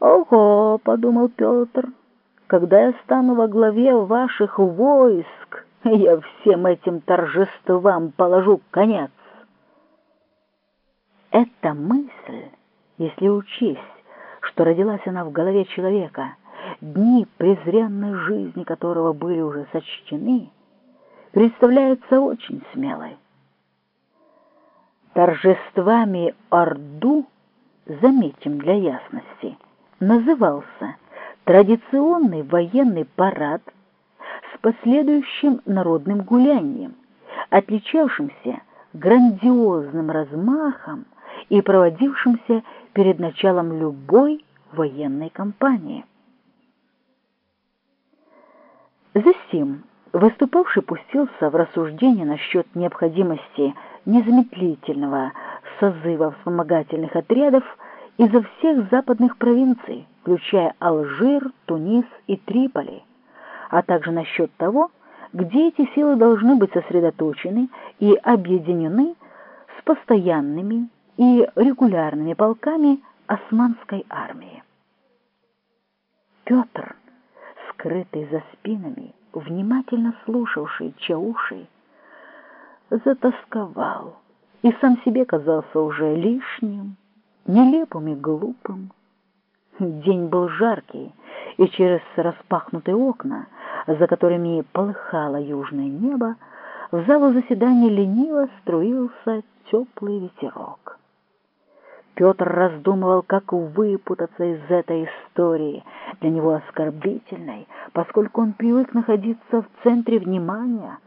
«Ого!» — подумал Петр, — «когда я стану во главе ваших войск, я всем этим торжествам положу конец». Эта мысль, если учесть, что родилась она в голове человека, дни презренной жизни которого были уже сочтены, представляется очень смелой. Торжествами Орду, заметим для ясности, назывался традиционный военный парад с последующим народным гулянием, отличавшимся грандиозным размахом и проводившимся перед началом любой военной кампании. Засим выступавший пустился в рассуждение насчет необходимости незамедлительного созыва вспомогательных отрядов изо всех западных провинций, включая Алжир, Тунис и Триполи, а также насчет того, где эти силы должны быть сосредоточены и объединены с постоянными и регулярными полками османской армии. Петр, скрытый за спинами, внимательно слушавший Чауши, затасковал и сам себе казался уже лишним, нелепым и глупым. День был жаркий, и через распахнутые окна, за которыми полыхало южное небо, в залу заседания лениво струился теплый ветерок. Петр раздумывал, как выпутаться из этой истории, для него оскорбительной, поскольку он привык находиться в центре внимания.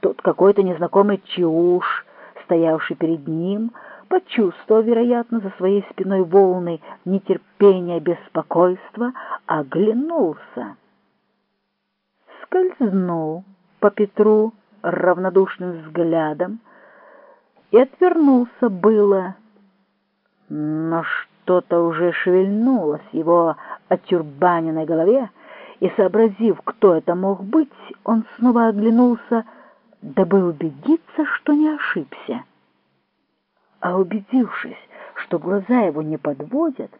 Тут какой-то незнакомый чушь, стоявший перед ним, почувствовал, вероятно, за своей спиной волны нетерпения, беспокойства, оглянулся. Скользнул по Петру равнодушным взглядом и отвернулся было, но что-то уже шевельнулось в его отюрбаненной голове, и, сообразив, кто это мог быть, он снова оглянулся, дабы убедиться, что не ошибся. А убедившись, что глаза его не подводят,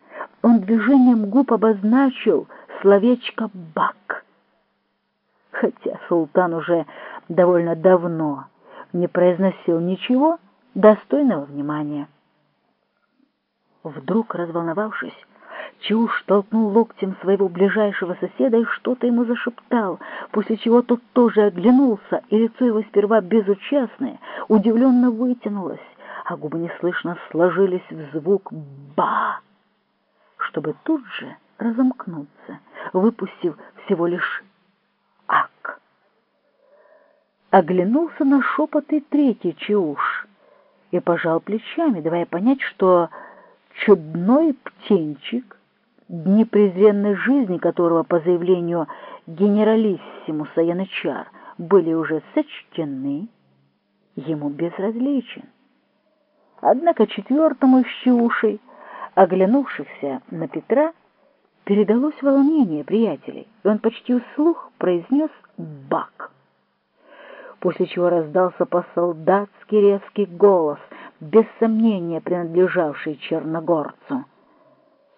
он движением губ обозначил словечко «бак». Хотя султан уже довольно давно не произносил ничего достойного внимания. Вдруг, разволновавшись, Чуш толкнул локтем своего ближайшего соседа и что-то ему зашептал, после чего тот тоже оглянулся, и лицо его сперва безучастное, удивленно вытянулось, а губы неслышно сложились в звук «ба», чтобы тут же разомкнуться, выпустив всего лишь «ак». Оглянулся на шепот и третий Чауш и пожал плечами, давая понять, что чудной птенчик, дни презренной жизни которого, по заявлению генералиссимуса Янычар, были уже сочтены, ему безразличен. Однако четвертому щеушей, оглянувшихся на Петра, передалось волнение приятелей, и он почти вслух произнес «бак», после чего раздался по-солдатски резкий голос — без сомнения принадлежавший черногорцу.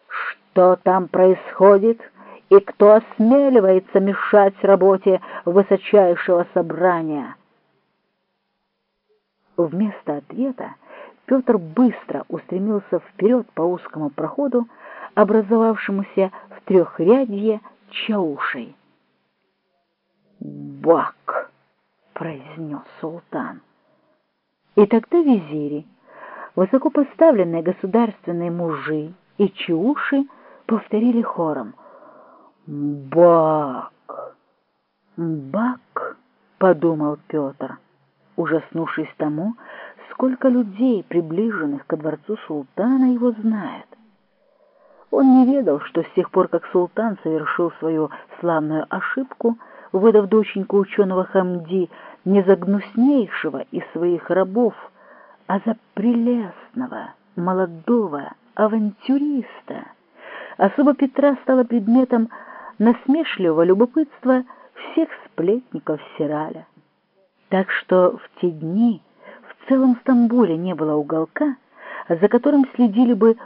Что там происходит и кто осмеливается мешать работе высочайшего собрания? Вместо ответа Петр быстро устремился вперед по узкому проходу, образовавшемуся в трехрядье чаушей. «Бак!» — произнес султан. И тогда визири, высокопоставленные государственные мужи и чуши повторили хором «Бак! Бак!» — подумал Петр, ужаснувшись тому, сколько людей, приближенных ко дворцу султана, его знает. Он не ведал, что с тех пор, как султан совершил свою славную ошибку, выдав доченьку ученого Хамди, не за гнуснейшего из своих рабов, а за прелестного, молодого авантюриста. Особо Петра стала предметом насмешливого любопытства всех сплетников Сираля. Так что в те дни целом Стамбуле не было уголка, за которым следили бы